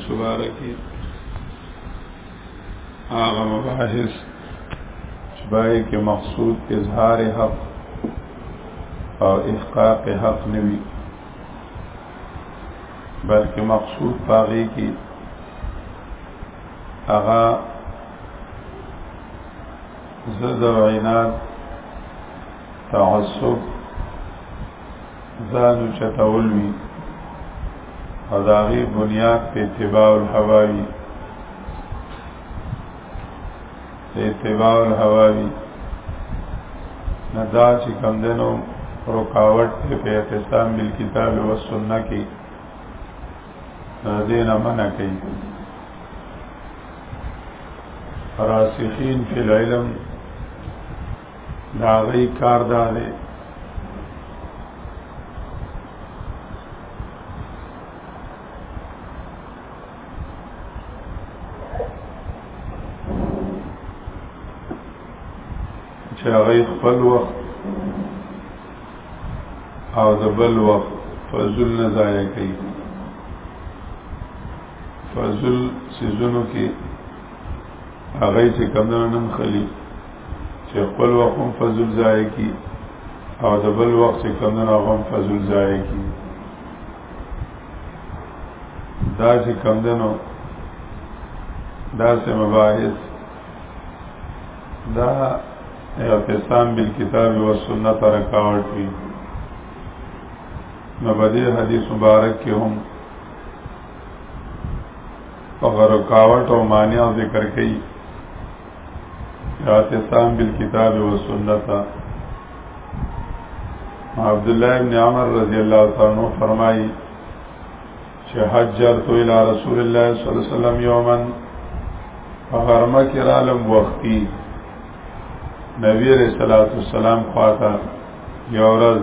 سباره کې هغه مباحث چې باید کې مقصود اظهار حق او احقاق حق نه وي بلکې مقصود پاغي کې هغه زده وینات تعصب ځان چتول وی او دا غي بنیاد په اتباع الهواوی اتباع الهواوی ندا چې کم دنو رکاوټ ته په اعتصام بل کتاب او سنت کې دین منع کوي راسخین فی العلم دا غي کار دا دی چې هغه خپل وخت او د بل وخت فضل نه ضایع کوي فضل سيزونو کې هغه چې کمنو نن خلی چې خپل وخت هم فضل ځای کی او د بل وخت چې کمنو هم فضل ځای کی دا چې کمنو دا سه مباحث دا اعتصام بالکتاب والسنت رکاوټ وی نو بدی حدیث مبارک کې هم او رکاوټ او مانع ذکر کړي اعتصام بالکتاب و سنت عبد الله ابن عمر رضی الله تعالی عنہ فرمایي چې حجرت الى رسول الله صلی الله علیه وسلم یوما غرمه کې رالم وختي نبی رسول الله صلی الله علیه وسلم خواته یو ورځ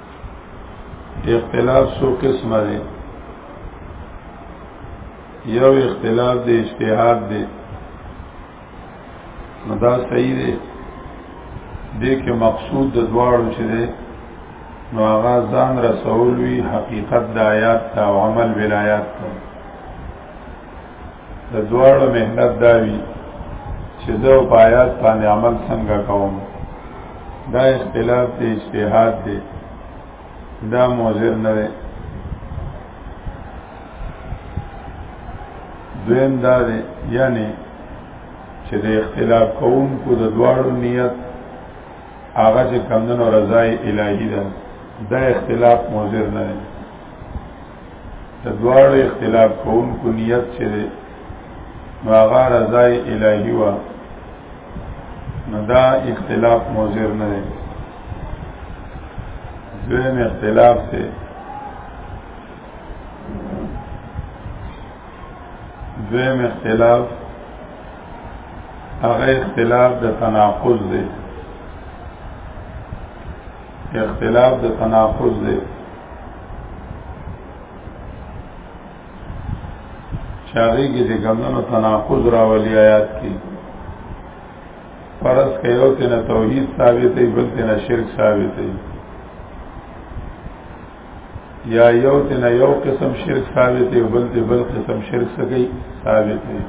اختلاف سو قسمه دی یو اختلاف دی اجتهاد دی نو دا صحیح دی دې کې مقصود د دواړو چې دی نو هغه ځان رسول وی حقیقت د آیات او عمل ولایات ته د دواړو مهنت دا وي چې زه په آیات باندې عمل څنګه کوم دا اختلاف دی اجتهاد دی دا موزر نه دی دویم دا دی یعنی چې د اختلاف کوونکو د دواړو نیت هغه چې کمدنو رضای الهی ده دا اختلاف موزر نه دی د دواړو اختلاف کوونکو نیت چې دی نو هغه رضای الهي وه نو دا اختلاف موزر نه دی دویم اختلاف دی دویم اختلاف هغه اختلاف د تناقض دی اختلاف د تناقض دی چاغي کې د ګمنو تناقض راولي آیات کې فرض کيو ته نه توحید ثابت دی بل ته نه شرک ثابت دی یا یو ته نه یو قسم شرک ثابت دی بل ته بل قسم شرک سګي ثابت دی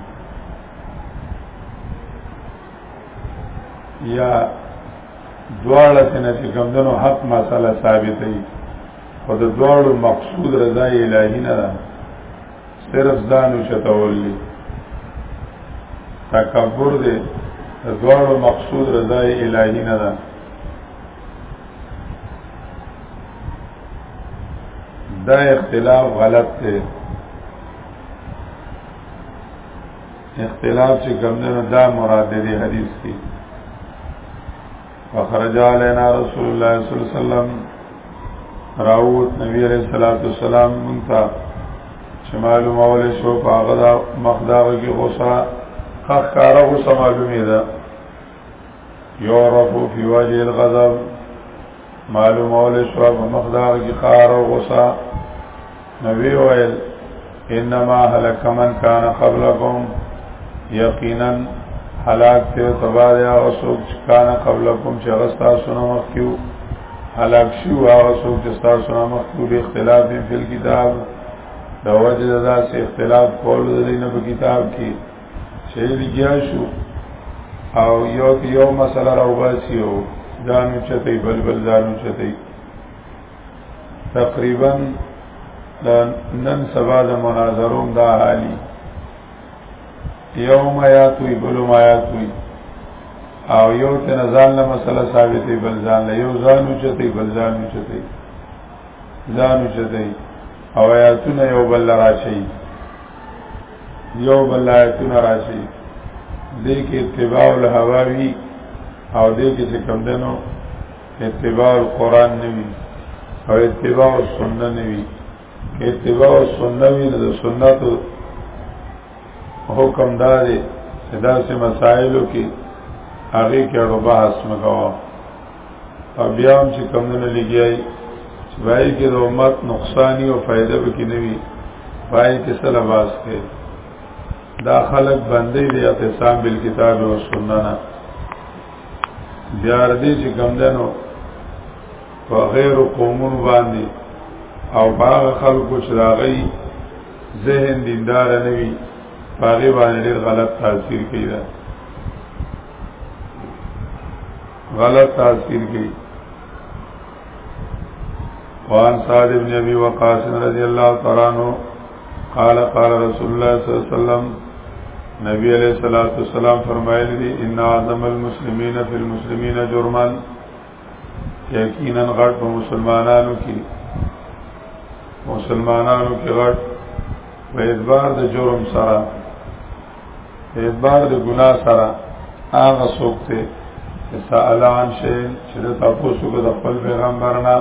یا دواړه څنګه چې ګمدنو حق مسله ثابتې خو د دواړو مقصود رضا الهی نه ده صرف ځان او شتولی تکبر دې د دواړو مقصود رضا الهی نه ده دا اختلاف غلط دی اختلاف چې ګمنه دا مراد دی حدیث کې فخرج علينا رسول الله صلی الله علیه وسلم راوت نبی علیہ الصلوۃ والسلام مونتا شمال مول شو پاغدا مخداغه کې غوسه خخاره غوسه معلومه ده یعرف فی وجه الغضب معلوم اول شو په مقدار کې قهر او غصه نبی ویل انما هلك من كان قبلكم یقینا هلاک ته تبا دی او سوک چې کان قبلکم چې غستا سونه مخکیو هلاک شو او سوک چې ستا سونه مخکیو به اختلاف په کتاب د وجه داسې اختلاف کول د دین په کتاب کې چې لګیا شو او یو یو مسله راوباسي او ځانو چته بل بل ځانو چته تقریبا نن سبا د مناظروم دا حالي یوم یاتوی بلو ما یاتوی او یو ته نزان له مسله ثابتې بل ځان له یو ځانو چته بل ځانو چته ځانو چته او آیاتونه یو بل راشي یو بل آیتونه راشي دې کې اتباع الهواوی او دې کې چې کم دنو اتباع القرآن نوي او اتباع السنه نوي کې اتباع السنه وی د سنتو حکم دار صدا سے مسائلو کې هغه کې اړو بحث مکوا او بیا هم چې کم نه لګیای چې بای کې د امت نقصانی او فائدہ به کې نوي بای کې سره باز کې دا خلق باندې دی اعتصام بالکتاب او سنت بیا دې چې کم دنو په غیر قومون باندې او باغ خلکو چې راغی ذهن دیندار نه وي هغه باندې ډېر غلط تاثیر کوي غلط تاثیر گئی وان سعد ابن ابي وقاص رضی الله تعالی عنہ قال قال رسول الله صلی الله علیه وسلم نبی علیہ الصلوۃ والسلام فرمایلی دی ان اعظم المسلمین فی المسلمین جرما یقینا غړ په مسلمانانو کې مسلمانانو کې غړ په اعتبار د جرم سره اعتبار د ګناه سره هغه څوک ته سوال عن شي چې د تاسو کو د خپل پیغمبر نه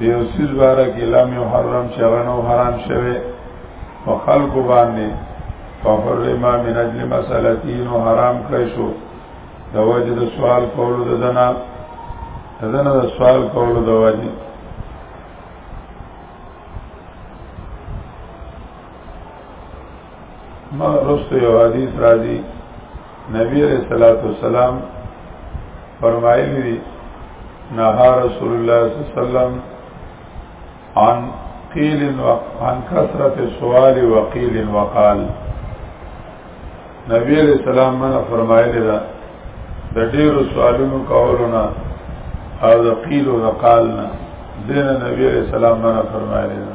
دیو سیز بارا کی لم یحرم شغنو حرام شوه و خلق باندې فحرم من اجل مسلتین و حرام کړی شو د وجه د سوال کولو د دنا دنا د سوال کولو د وجه ما رسو یو حدیث راځي نبی علیہ الصلوۃ والسلام فرمایلی دی نهى رسول الله صلی الله علیه وسلم عن قیل عن کثرت سوال وقیل وقال نبی علیہ السلام منه فرمایلی دا د ډیرو سوالونو کولو نه او د قیل او د قال نه دین نبی علیہ السلام منه فرمایلی دا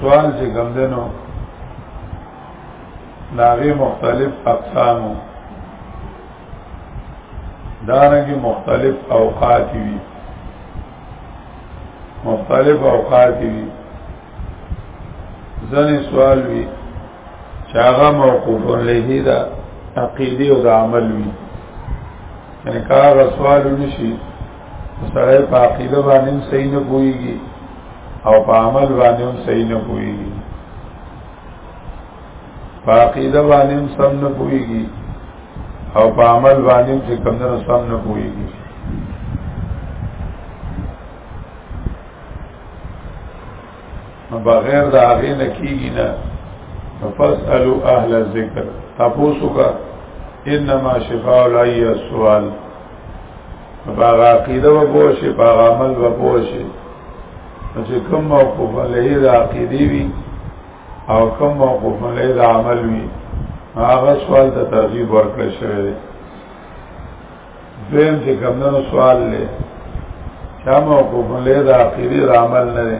سوال چې کوم دینو لاغي مختلف اقسامو دارنګه مختلف اوقات وي مختلف اوقات وي ځنې سوال وي چاغه موقوف له دا عقیده او د عمل وی یعنی کار سوال نشي سره په عقیده باندې صحیح نه پويږي او په عمل باندې هم صحیح نه پويږي په عقیده باندې هم سم نه پويږي او په عمل باندې چې کوم نه سم نه پويږي بغیر د هغه نه کیږي نه فاسالو اهل الذکر تاسو کا انما شفاء الای السوال باغ عقیده و بوشي باغ عمل و بوشي چې کوم موقوف علیه د عقیده وی او کوم موقوف علیه د عمل وی هغه سوال ته ترغیب ورکړ شوی دی دویم چې کمدنو سوال لے چا موقوف لے دا عقیدی دا عمل نرے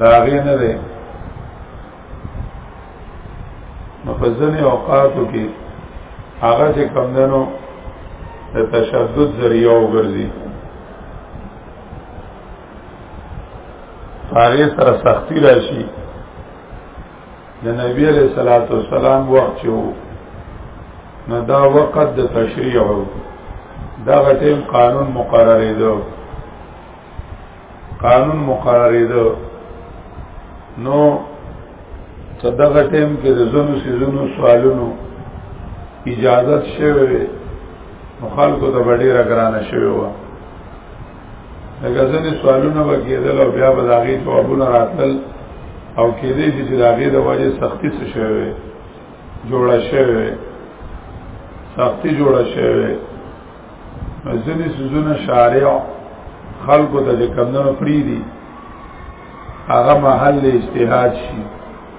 دا غی نرے مفزن اوقاتو کی آغا چې کمدنو د تشدد ذریعہ وګرځي هغه سره سختی راشي د نبی علیہ الصلوۃ والسلام وخت چې نو دا وخت د تشریع وو دا غټیم قانون مقررې دو قانون مقررې دو نو ته دا غټیم کې د زونو سيزونو سوالونو اجازه شوه نو خلکو ته ډیره ګرانه شوه لکه ځنې سوالونه به کېدل او بیا به د هغې جوابونه راتلل او کېدای شي چې د هغې د وجې سختي څه شوې وي جوړه شوې وي سختي جوړه شوې وي نو ځینې څیزونه شارع خلکو ته د کمدنو پرې دي هغه محل اجتهاد شي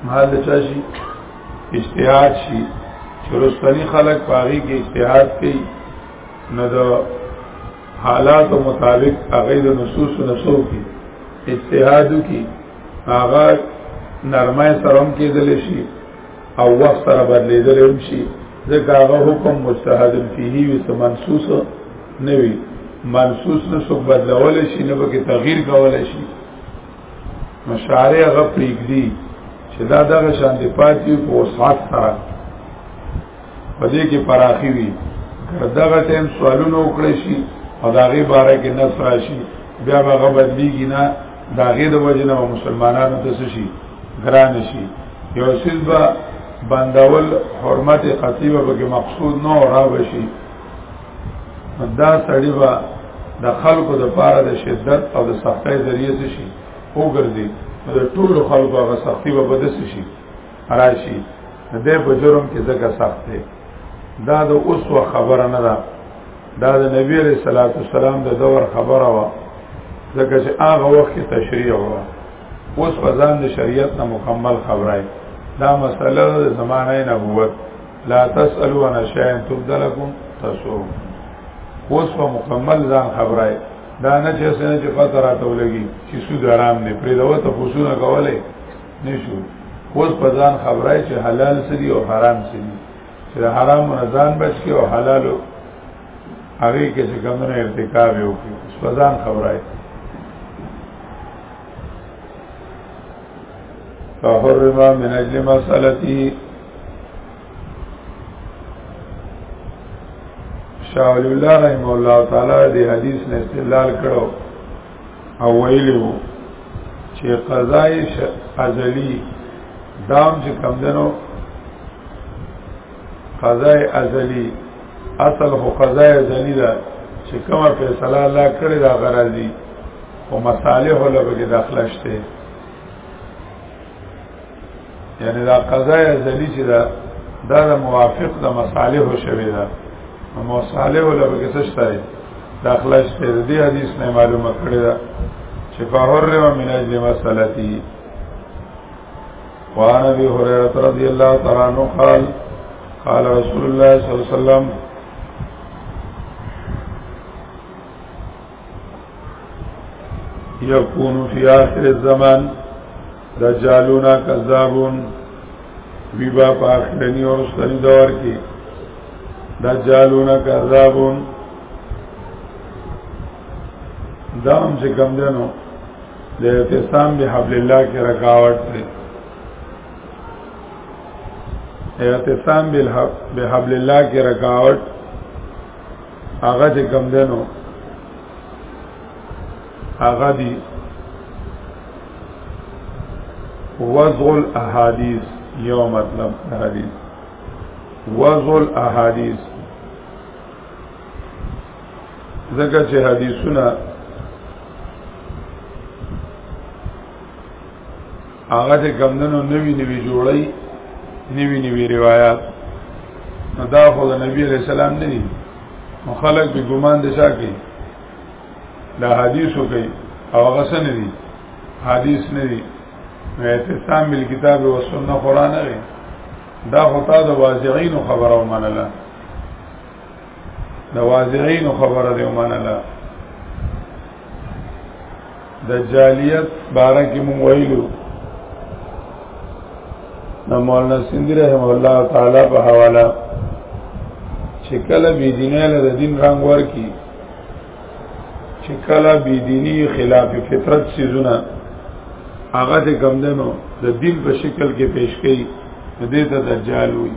محل چا شي اجتهاد شي چې رستنی خلک پاغي کې اجتهاد کوي نو د حالات مطابق هغه د نصوص نسو کی اجتهادو کی هغه نرمای سرم کېدل شي او وخت سره بدلېدل هم شي ځکه هغه حکم مجتهد فيه وي څه منسوس نه وي منسوس نه څوک بدلول شي نه به تغییر کول شي مشارع هغه پریږدي چې دا دغه شان دی پاتې په وسعت سره په دې کې پراخي وي دغه ټیم سوالونه وکړي شي او داغه باره کې نس راشي بیا هغه بدلیږي نه داغه د وجنه مسلمانانو ته شي ګران شي یو سیز به بندول حرمت قطیبه به مقصود نه را بشي دا سړی به د خلکو د پاره د شدت او د سختۍ ذریعہ شي وګرځي د ټولو خلکو هغه سختي به بدس شي راشي د په جرم کې ځکه سخت دی دا د اوس و خبره نه ده دا د نبی علیہ الصلوۃ والسلام د دور خبره وا ځکه چې هغه وخت کې تشریع و اوس په ځان د شریعت نه مکمل خبره دا مسله د زمانه نبوت لا تسالو عن شیء تبدلکم تسو اوس په مکمل ځان خبره دا نه چې سنه چې پته راته ولګي چې سود حرام دی پرې دا ته پوښتنه کوله نشو اوس په ځان خبرای چې حلال سری او حرام سری چې حرام نه ځان بچ کې او حلال هغه کې چې ګمنه ارتکاب یو کې اوس په ځان خبرای فحرم من اجل مسالتی شاول الله رحم الله تعالی دی حدیث نه استدلال کړو او ویلو چې قضای ازلی دام چې کم دنو قضای ازلی اصل خو قضای ازلی ده چې کومه فیصله الله کړی دا غرضی او مصالح له بګی داخله شته یعنی دا قضا ازلی چې دا دا د موافق د مصالح شوی دا مصالح له به څه شته دا خلاص ته دې حدیث نه معلومه کړی دا چې فهر من اجل مسالتی وعن ابي هريره رضي الله تعالى عنه قال قال رسول الله صلى الله عليه وسلم يكون في آخر الزمان دجالونا کذابون وی با پاکلنی اور سری دور کی دجالونا کذابون دام چې کم دنو د اعتصام به حبل الله کې رکاوټ دی اعتصام به حبل الله کې رکاوټ هغه چې کم دنو هغه دي وضع الاحاديث یو مطلب حدیث وضع الاحاديث زکه چې حدیثونه هغه د کمندونو نوی نوی جوړی نوی نوی روایت نو دا خو د نبی علیہ السلام نه دي مخالک به ګمان دي شاکي دا حدیثو کوي او هغه سن دي حدیث نه دي اعتصام بالکتاب و سنت قران نه دا هوتا د واضعین خبره ومنله د واضعین خبره دی ومنله د جالیت باره کې مونږ ویلو د مولانا سیندی رحم الله تعالی په حواله چې کله بی دینه له دین رنگ ورکی چې کله بی دینی خلاف فطرت سيزونه هغه د ګمدنو د دین په شکل کې پیش کړي دې ته دجال وي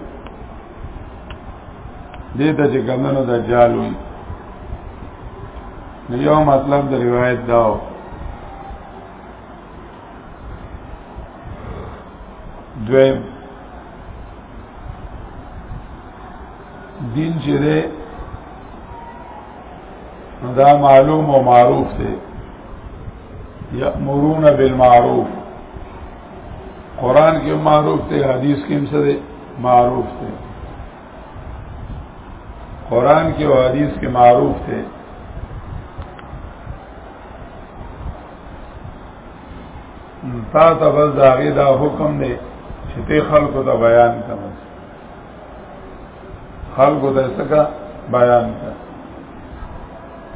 دې ته چې ګمدنو دجال وي نو یو مطلب د روایت داو دویم دین چې ده دا معلوم او معروف دی یامرون بالمعروف قران کې معروف دی حدیث کې هم څه دی معروف دی قران کې او حدیث کې معروف دی تا ته بس داغه دا حکم دی چې ته خلکو ته بیان کړم خلقو ته څنګه بیان کړ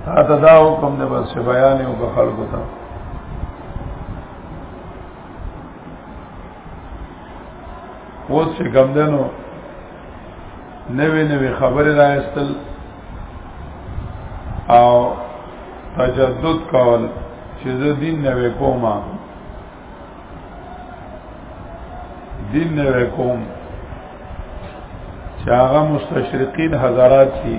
تا ته دا حکم دی بس بیان یو په خلقو ته اوس چې کم دنو نوې نوې خبرې راستل او تجدد کول چې زه دین نوې کومه دین نه کوم چې هغه مستشرقین حضرات شي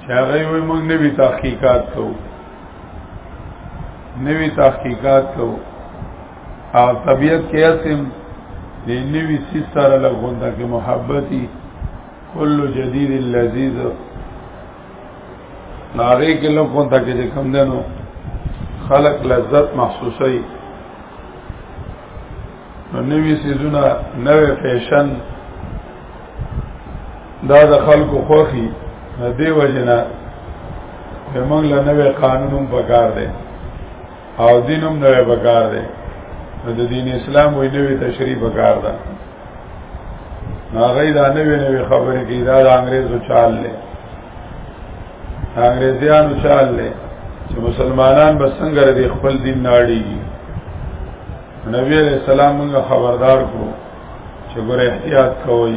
چې هغه وي موږ نوی تحقیقات کوو نوی تحقیقات کوو او طبیعت کې اسیم د نوی سیس سره لغونده کې محبتي کل جدید لذیذ ناغې کې لکه ته کې کم دنو خلق لذت محسوسي نو نوی سیزونه نوې فیشن دا د خلکو خوخي د دې وجنه موږ له نوې قانون په کار دی او دین هم نوې بکار دی د دین اسلام وې نوې تشریح بکار ده هغه دا نوې نوې خبرې کې دا د انګريزو چال لې انګريزيانو چال لې چې مسلمانان به څنګه د خپل دین ناړي نبی عليه السلام موږ خبردار کړو چې ګور احتیاط کوئ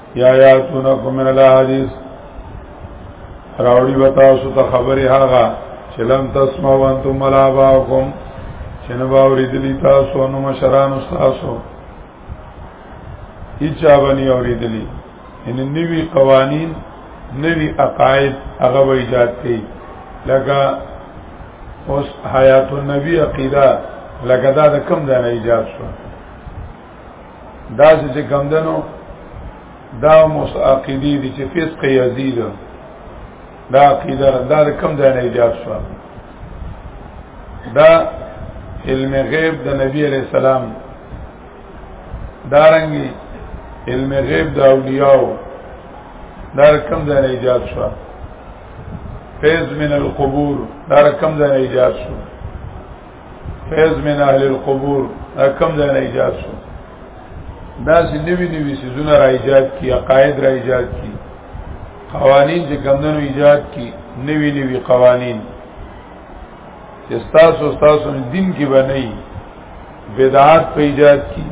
یا یا تونکم من الحدیث راوړي وتا سو ته خبره هاغه چلم تسمع وانتم ملا باکم چنه باورې دلی تاسو نو مشران تاسو اچا باندې اورې دلی ان نوی قوانین نوی عقاید هغه به ایجاد کړي لکه اوس حیات النبی عقیده لکه دا د کم ځای ایجاد شو دا چې کم دنو دا مسعقیدی دي چې فسق یزید دا عقیده دا کم ځای نه ایجاد شو دا علم غیب د نبی علیہ السلام دارنګي علم غیب د اولیاء دا کم ځای نه ایجاد شو فیض من القبور دا کم ځای نه ایجاد شو فیض من اهل القبور کم ځای نه ایجاد شو دا سې نوی نوی سيزونه را ایجاد کی عقاید را ایجاد کی قوانین چې کمندونو ایجاد کی نوی نوی قوانین چې تاسو تاسو دین کې بنئي بدعات په ایجاد کی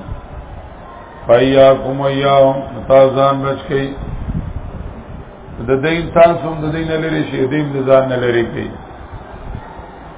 فیا کوم یا متازان بچ کی د دین تاسو د دین لری شي دین د ځان لری کی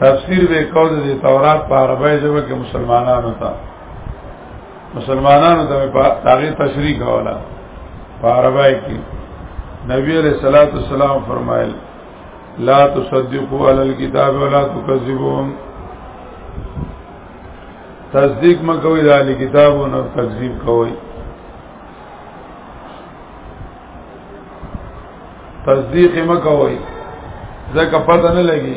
تفسیر به کول دي تورات په عربی ژبه کې مسلمانانو ته مسلمانانو ته په تاغي تشریح کوله په عربی کې نبی علیہ الصلوۃ والسلام فرمایل لا تصدقوا علی الكتاب ولا تکذبون تصدیق مکوئ د کتابونو تکذیب کوئ تصدیق مکوئ ځکه پته نه لګي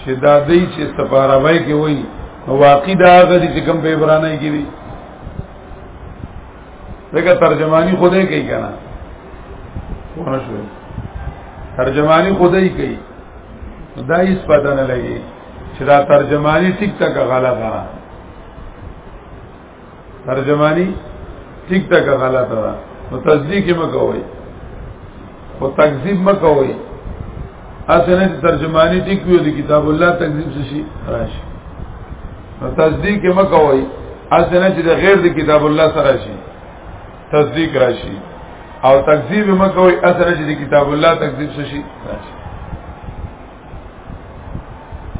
چې دا دی چې سپاره وای کې وای نو واقع دا غدي چې کوم په عبرانی کې دي ځکه ترجمانی خدای کوي کنه ونه شو ترجمانی خدای کوي دا هیڅ پته نه لګي چې دا ترجمانی ټیک ټاک غلطه ترجمانی ٹھیک تک غلط ده نو تصدیق یې مکوئ او تکذیب مکوئ اسنه ترجمانی ټیک ویو د کتاب الله تکذیب څه شي راشي نو تصدیق یې مکوئ اسنه چې د غیر د کتاب الله سره شي تصدیق راشي او تکذیب یې مکوئ اسنه چې د کتاب الله تکذیب څه شي راشي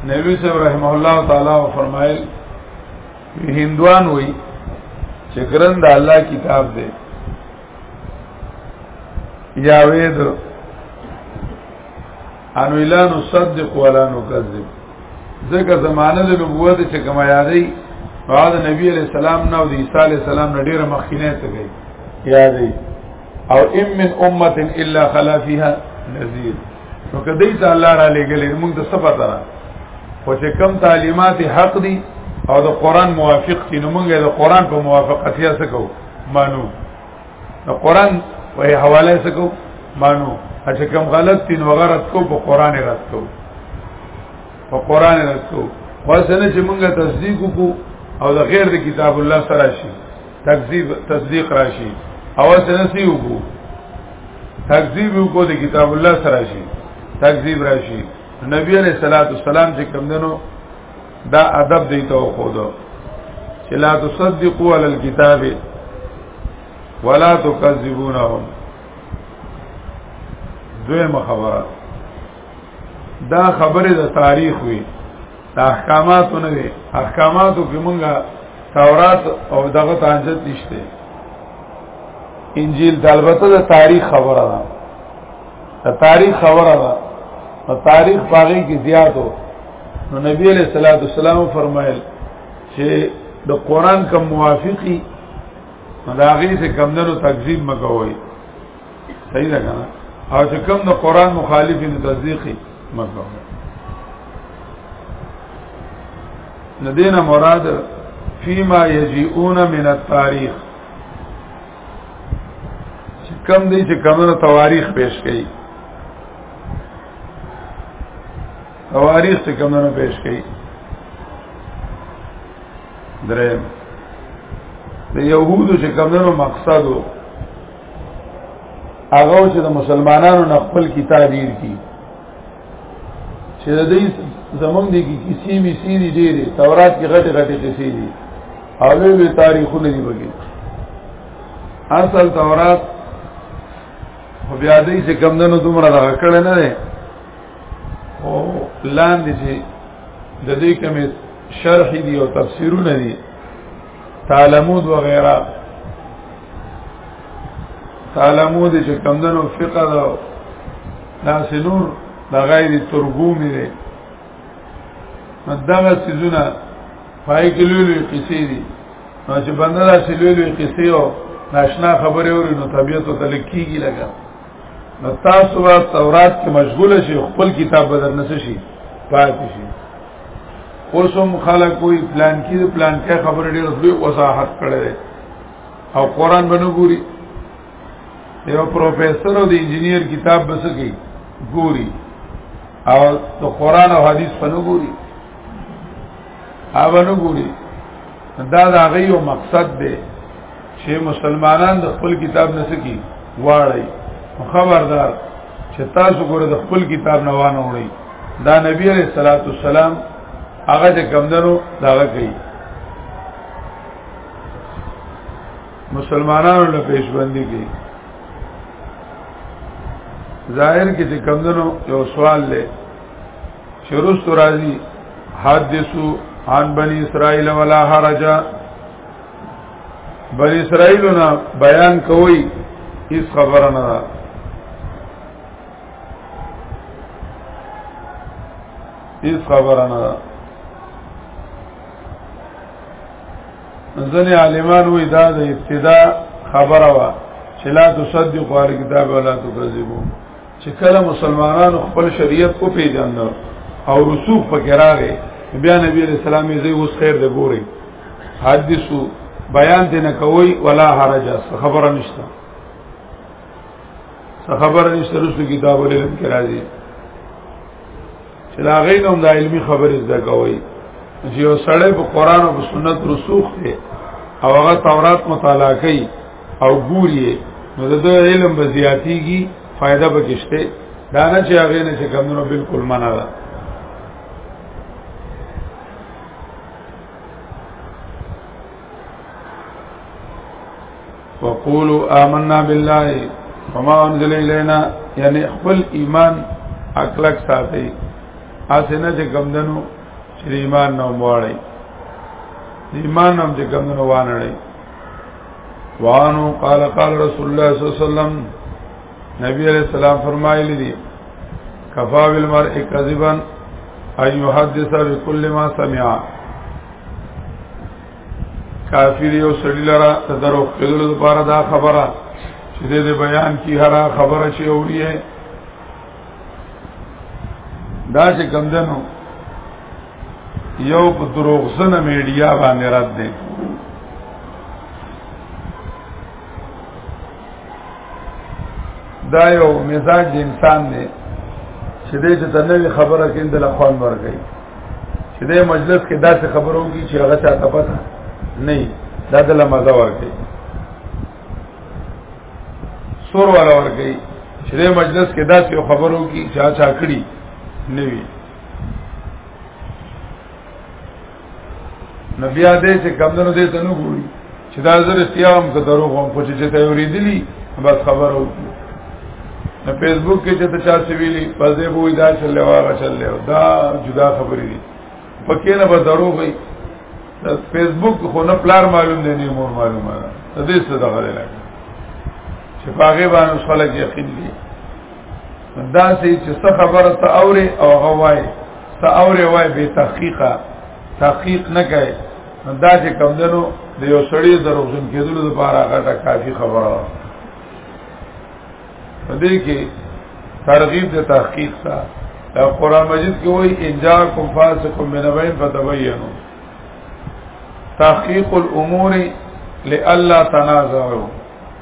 نبی صلی الله علیه و تعالی فرمایل هندوان وای چې قرآن د الله کتاب دی یا وید انو الا نصدق ولا نكذب ځکه زمانه د نبوت چې کوم یادې بعد نبی علیہ السلام نو د عیسی علیہ السلام نډیر مخینه ته گئی یادې او ام من امه الا خلا فيها نذير نو کدی ته الله را لګلې موږ د صفه ترا خو چې کم تعلیمات حق دي او د قران موافق دي نو موږ د قران په موافقت یا سکو مانو د قران په حواله سکو مانو چې کم غلط دي نو غلط کو په قران رات کو په قران رات کو خو څنګه چې موږ تصدیق کو او د غیر د کتاب الله سره شي تکذیب تصدیق راشي او څنګه سی وګو تکذیب وګو د کتاب الله سره شي تکذیب راشي نبی علیہ الصلوۃ والسلام چې کوم دنو دا ادب دی ته خو دو چې لا تصدقوا علی الكتاب ولا تکذبونهم دویمه خبره دا خبره د تاریخ وی دا احکامات نه دي احکاماتو کې مونږه تورات او دغه تهجد نشته انجیل د البته د تاریخ خبره ده د تاریخ خبره ده نو تاریخ باغی کې زیاتو نو نبی علیہ الصلوۃ والسلام فرمایل چې د قران کوم موافقي دا غي څخه کمندونو تکذیب مکوئ صحیح ده کنه او چې کوم د قران مخالف دي تصدیقي مکه نه دینه مراد فيما يجيئون من التاريخ چې کم دي چې کمنه تواریخ پیش کړي تواریخ چې کمنه پیش کړي درې د يهودو چې کمنه مقصدو هغه چې د مسلمانانو نه خپل کتاب یې کی چې د دې زمونږ دي کې کسی می سیری ډېری تورات کې غټه غټه کسی دي او له تاریخونه دی بګي اصل تورات خو بیا دې چې کم دنو دومره دغه کړه نه ده او لاندې چې د دې کومې شرح دي او تفسیرونه دي تعلمود وغیرہ تعلمود چې کمندنو فقہ دا ناس نور دا غیر ترجمه دی مدغه سيزونه پای کې لوی لوی قصې دي نو چې بنده دا سلوي لوی قصې او ناشنا خبره اوري نو طبيعت ته لکېږي لګا نو تاسو به تورات کې مشغول شي خپل کتاب بدر نس شي پاتې شي اوسم خلک کوئی پلان کې پلان کې خبر ډېر لوی وضاحت کړي او قران باندې ګوري یو پروفیسور او د انجنیر کتاب بس کې ګوري او د قران او حدیث په نو ګوري هغه نو ګوري دا دا غيو مقصد دی چې مسلمانان د خپل کتاب نه سکی واړی خبردار چې تاسو ګوره د خپل کتاب نه وانه وړي دا نبی علیہ الصلوۃ والسلام هغه د کمندرو داغه کوي مسلمانانو له پیشبندي کې ظاهر کې چې کمندرو یو سوال لې شروع راځي حدیثو عن بنی اسرائیل ولا حرجا بل اسرائیلونه بیان کوي هیڅ خبره نه ده هیڅ خبره نه ده ځنې عالمان وې دا د ابتدا خبره وا چې لا تصدقوا الکتاب ولا تکذبوا چې کله مسلمانانو خپل شریعت کو پیژاند او رسوخ پکې راغی بیا نبی علیہ السلام یې زی اوس خیر د ګوري حدیثو بیان دې نه کوي ولا حرج خبره نشته خبره نشته رسو کتاب علم کې راځي چې لا غینوم د علمي خبرې زده کوي چې یو سړی په قران او سنت رسوخ دی او هغه تورات مطالعه کوي او ګوري نو د علم به زیاتیږي فائدہ به کشته دا نه چې هغه نه چې کمونو بالکل منع ده وقولوا آمنا بالله وما انزل الینا یعنی خپل ایمان اکلک ساتي اسنه چې کمندنو چې ایمان نو مواړي ایمان هم چې کمندنو وانړي وانو قال قال رسول الله صلی الله علیه وسلم نبی علیہ السلام فرمایلی دی کفا بالمرء کذبا ان يحدث بكل ما سمع کافر یو سړی لرا تدرو خپل لپاره دا خبره چې دې بیان کی هر خبره چې اوري دا چې کم دنو یو په دروغزنه میډیا باندې رد دی دا یو مزاج د انسان دی چې دې چې تنوي خبره کې اندل خوان ورګي چې دې مجلس کې داسې خبرو کې چې هغه چاته پته نه دا د لمزه ورګي سور والا ورګي چې دې مجلس کې داسې خبرو کې چا چا کړی نه وي نو بیا دې چې کمندونو دې ته نه ګوري چې دا زر اختیار هم که دروغ هم خو چې ته ورېدلی بس خبر او نو فیسبوک کې چې ته چا څه ویلي پس دې وې دا چلې واره چلې دا جدا خبرې دي پکې نه به دروغ وي فیسبوک خو نه پلار معلوم دی نه مور معلومه ده دې څه دغه لګي چې پاګې باندې خلک یقین دي دا سي چې څه خبره ته اوري او غواي ته اوري وای به تحقیقا تحقیق نه کوي دا چې کم دنو د یو سړی دروغجن کېدلو لپاره غټه کافي خبره ده په دې کې ترغیب د تحقیق ته قرآن مجید کې وایي انجا کوم فاسق من بین فتبینوا تحقیق الامور لئلا تنازعوا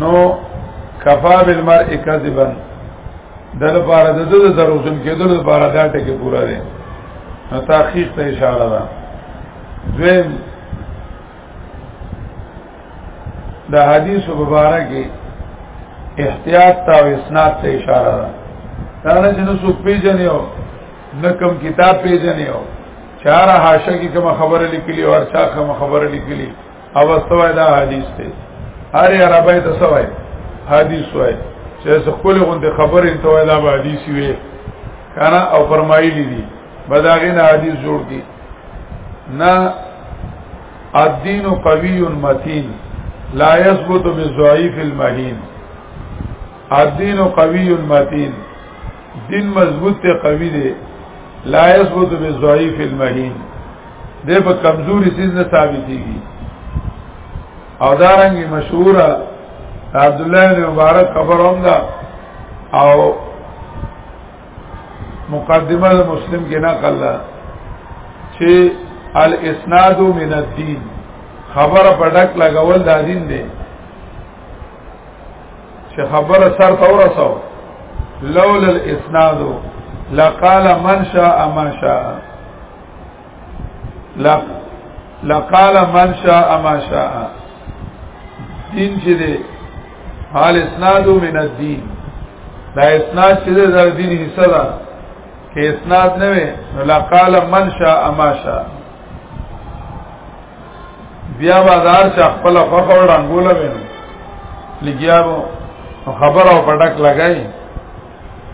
نو کفا بالمرء کذبا دل بار د دې دروژن کېدل د بار دا ټکی پورا دی نو تحقیق ته اشاره ده دویم د حدیث مبارک احتیاط تا او اسناد ته اشاره ده دا نه چې نو څوک پیژنې او نه کوم کتاب پیژنې او چاره حاشیه کې کوم خبره لیکلي او هر چا کوم خبره لیکلي او استوای دا حدیث دی اره عربی ته سوای حدیث وای چې خپل غوند خبرې ته وای دا حدیث وی کنه او فرمایلی دي بداغین حدیث جوړ کی نا الدین قوی متین لا یثبت بالضعیف المهین الدین قوی متین دین مضبوط ته قوی دی لا یثبت بالضعیف المهین دې په کمزوري سیز نه ثابتېږي او دا رنګي مشهوره عبد الله بن مبارک خبر هم ده او مقدمه د مسلم کې نقل ده چې الاسناد من الدين خبر په ډک لګول د دین دی چې خبره سر ته ورسو لولا الاسناد لقال من شاء ما شاء لا لقال من شاء ما شاء دین چې دی حال اسنادو من الدین دا اسناد چې دی دا دین حصہ ده کې اسناد نه وي لقال من شاء ما شاء بیا بازار چې خپل فخر رنگوله ویني لګیا وو خبر او پټک لګای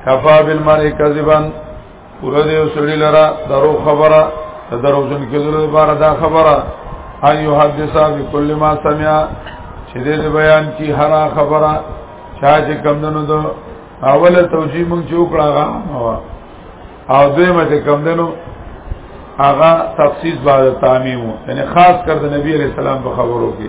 کفا بالمرء کذبا پورا دی وسړي لرا درو خبره درو جن کې درو بار دا خبره ان يحدث بكل ما سمع چې دې بیان کی هر خبره چا چې کم دنو دو اوله توجیه مونږ چوکړه غا او دویمه چې کم دنو هغه تخصیص بعد تعمیم یعنی خاص کر د نبی علیہ السلام په خبرو کې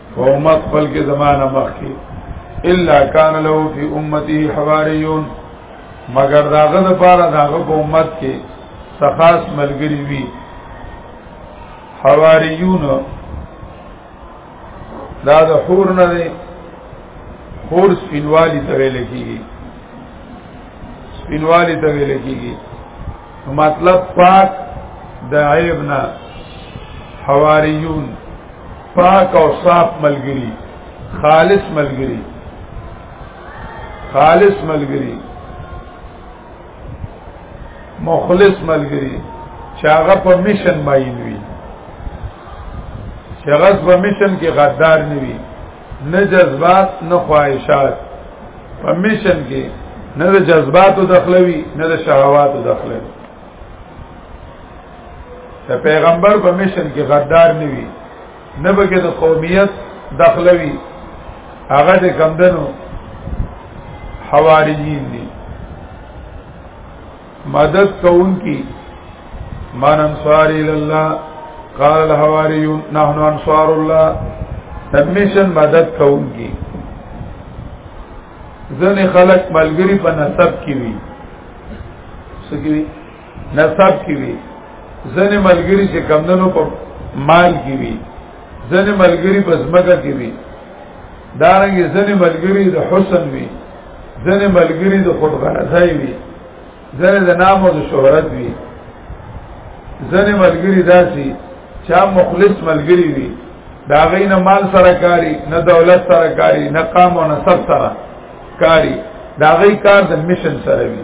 فومت خپل کې زمانہ مخ کې الا کان له فی امته حواریون مگر داغه د پاره داغه په امت کې سخاص ملګری وی حواریون دا د حور نه دی حور سپینوالی ته ویل کیږي سپینوالی ته ویل کیږي مطلب پاک د عیب نه حواریون پاک او صاف ملګری خالص ملګری خالص ملګری مخلص ملګری چې هغه په میشن ماین وي چې هغه په میشن کې غدار نه وي نه جذبات نه خواهشات په میشن کې نه د جذباتو دخلوي نه د شهواتو دخلوي د پیغمبر په مشن کې غدار نه وي نه به کې د قومیت دخلوي هغه د کمدنو حواریین دي مدد کون کی من انصار الله قال الحواریون نحن انصار الله تمیشن مدد کون کی ځنې خلق ملګری په نسب کې وي سګوي نسب کې وي ځنې ملګری چې کمندونو په مال کې وي ځنې ملګری په ځمکه کې وي دارنګ ځنې ملګری د حسن وي ځنې ملګری د خود غرضای وي ځنې د نام او د شهرت وي ځنې ملګری داسي چا مخلص ملګری وي دا غي نه مال سره کاری نه دولت سره کاری نه قام او نسب سره کاری دا غي کار د میشن سره وي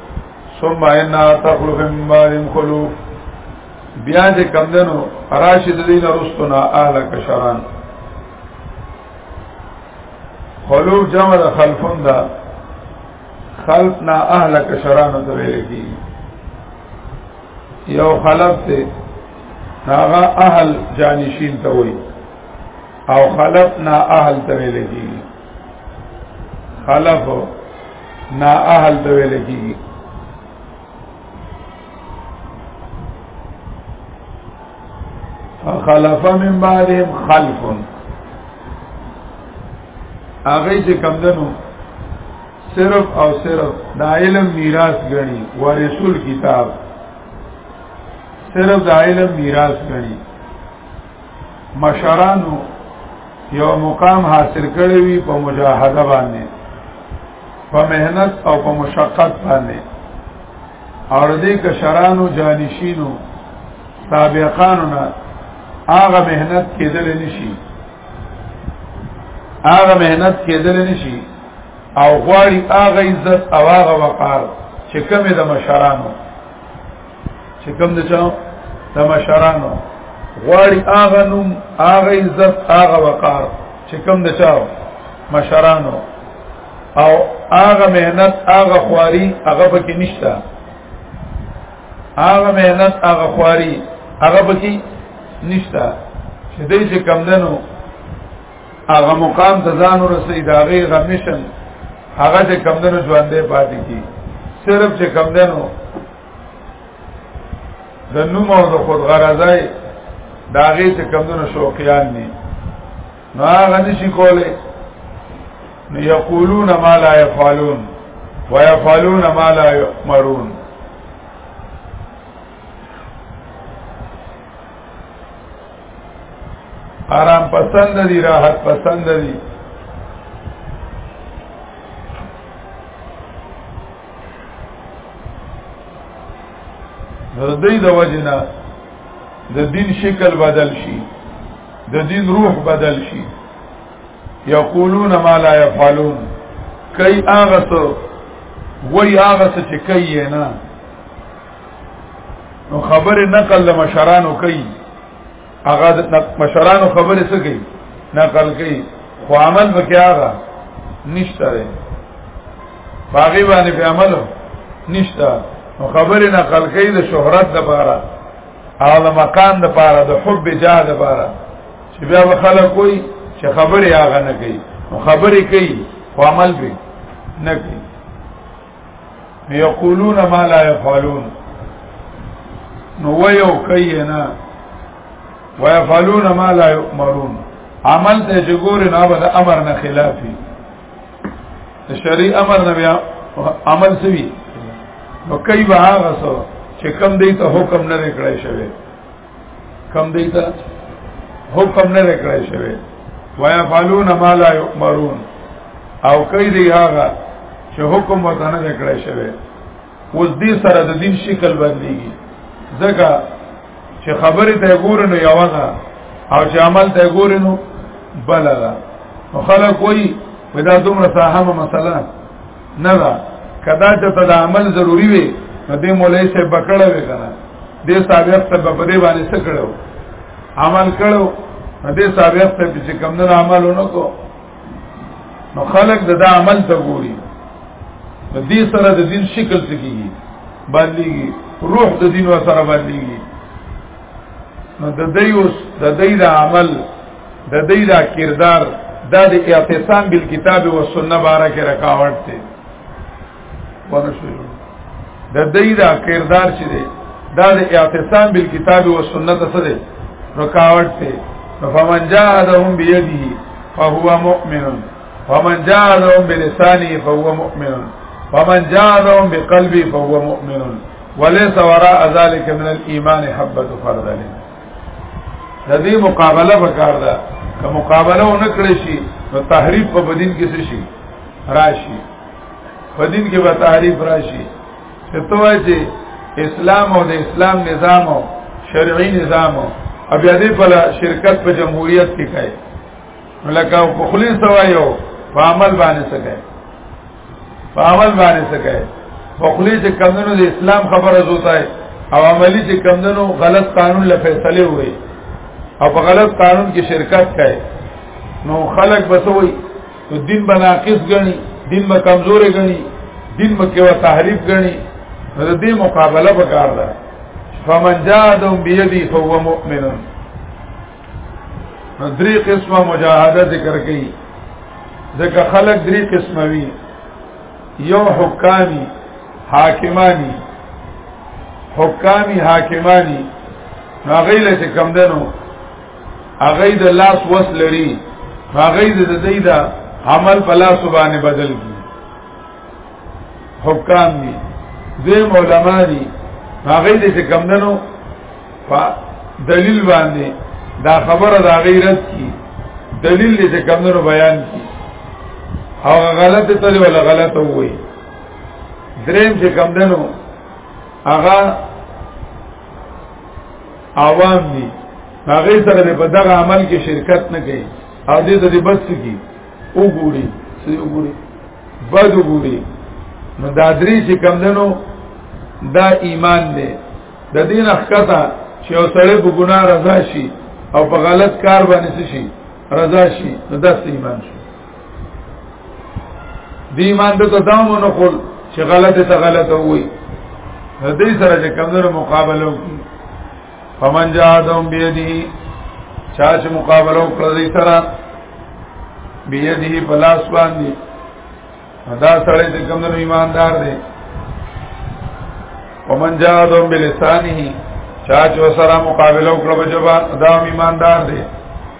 ثم انها تخلف من بعد خلوف بیا دې کم دنو راشد دین رستنا اهل کشران خلوف جمع د خلفون دا خلفنا اهل کشران ته ویل کی یو خلف ته هغه اهل جانشین ته وایي او خلفنا اهل ته ویل کی خلف نا اهل ته ویل کیږي خلف من بعدهم خلف هغه چې کم دنو صرف او صرف دا علم میراث غني ورسول کتاب صرف دا علم میراث غني مشرانو یو مقام حاصل کړی وي په مجاهده باندې په مهنت او په مشقت باندې اور دې کشرانو جانشینو سابقانو نه هغه مهنت کېدل نشي هغه مهنت کېدل نشي او غواړي هغه عزت او هغه وقار چې کومه د مشرانو چې کوم د چا د مشرانو غواړي هغه نوم هغه عزت هغه وقار چې کوم د چا مشرانو او هغه مهنت هغه خواري هغه پکې نشته هغه مهنت هغه خواري هغه پکې نشته چې دې چې کم دنو هغه مقام ته ځان ورسې دا غي غمشن هغه چې کم دنو ژوندې پاتې کی صرف چې کم دنو د نوم او د خود غرضای داغه چې کمونه شوقیان دي نو هغه نشي کوله نو یقولون ما لا يفعلون ويفعلون ما لا يؤمرون آرام پسند دي راحت پسند دي دې د وجنا د دین شکل بدل شي د دین روح بدل شي یقولون ما لا يفعلون کای هغه څه وای هغه څه چې کوي نه نو خبره نقل مشرانو کوي هغه مشرانو خبرې څه کوي نقل کوي خو عمل وکي هغه نشته دی باغی باندې په عمل نشته نو خبرې نقل کوي د شهرت لپاره او د مکان لپاره د حب جاه لپاره چې بیا خلک کوئی چې خبرې هغه نه کوي نو خبرې کوي خو عمل به نه کوي یقولون ما لا يفعلون نو ویو کوي نه ويفعلون ما لا يؤمرون عمل ته چې ګور نه به امر نه خلافي شرعي امر نه بیا عمل سوي نو کوي به هغه څه چې کم دی ته حکم نه کړی شوی کم دی ته حکم نه کړی شوی ویا فعلون ما لا یؤمرون او کوي دی هغه چې حکم ورته نه کړی شوی اوس دې سره د دین شکل بدلیږي ځکه چې خبره ته ګورنو یو هغه او چې عمل ته ګورنو بل هغه خلک وایي په دا دومره ساهمه مسله نه دا کدا چې ته د عمل ضروری وي نو دې مولای سه بکړه وي کنه دې سابق ته په دې باندې څه کړو عمل کړو دې سابق ته چې کم نه عمل ونکو نو خلق د دا عمل ته ګوري د دې سره د دین شکل څه کیږي باندېږي روح د دین و سره باندېږي نو د دې اوس د دې د عمل د دې دا کردار د دې اعتصام بل کتاب او سنت بارک رکاوټ ته ونه شو د دې دا کردار چې دی دا د اعتصام بل کتاب او سنت سره رکاوټ ته فمن جاهدهم بيده فهو مؤمن ومن جاهدهم بلسانه فهو مؤمن ومن جاهدهم بقلبه فهو مؤمن وليس وراء ذلك من الايمان حبه خردل د دې مقابله وکړ دا که مقابله و نه کړی شي نو تحریف په بدین کې څه شي راشي بدین کې به تحریف راشي چې ته وایې چې اسلام او د اسلام نظام او شرعي نظام او بیا دې په شرکت په جمهوریت کې کوي لکه په خلی سوایو په عمل باندې څه کوي په عمل باندې څه کوي په خلی چې کمندونو د اسلام خبره زوتا ہے او عملی چې کمندونو غلط قانون له فیصله وي او په غلط قانون کې شرکت کوي نو خلق بسوي نو دین به ناقص غني دین به کمزورې غني دین به کې تحریف غني نو د دې مقابله وکړه فمن جاهدهم بيدي فهو مؤمن نو درې قسمه مجاهده ذکر کړي ځکه خلق درې قسمه وي یو حکامی حاکمانی حکامی حاکمانی نو هغه له چې کم دنو هغه د لاس وس لري هغه د دې دا عمل په لاس باندې بدل کی حکام دي دوی علماء دي هغه دې چې کم دنو په دلیل باندې دا خبره دا غیرت کی دلیل دې چې کم دنو بیان کی او غلط تل ولا غلط وای دریم چې کم دنو هغه عوام دي هغه سره په دغه عمل کې شرکت نه کوي او دې ته بس کی وګوري څه وګوري بد وګوري نو دا درې چې کم دنو دا ایمان دی د دین اخکتا چې او سړی په ګناه رضا شي او په غلط کار باندې شي رضا شي نو دا ایمان شي دی ایمان د تدام نو خل چې غلطه ته غلطه وي دې سره چې کمزور مقابله وکړي فمن جاهدهم بيده چا چې مقابله وکړه دې سره بيده پلاس باندې دا سره دې کوم نو ایماندار دی فمن جاهدهم بلسانه چا چې سره مقابله وکړه بجبا دا ایماندار دی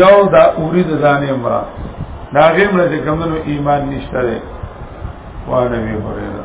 یو دا اوری د ځان امرا دا غیم نه چې کومو ایمان نشته دی وانه وی هرره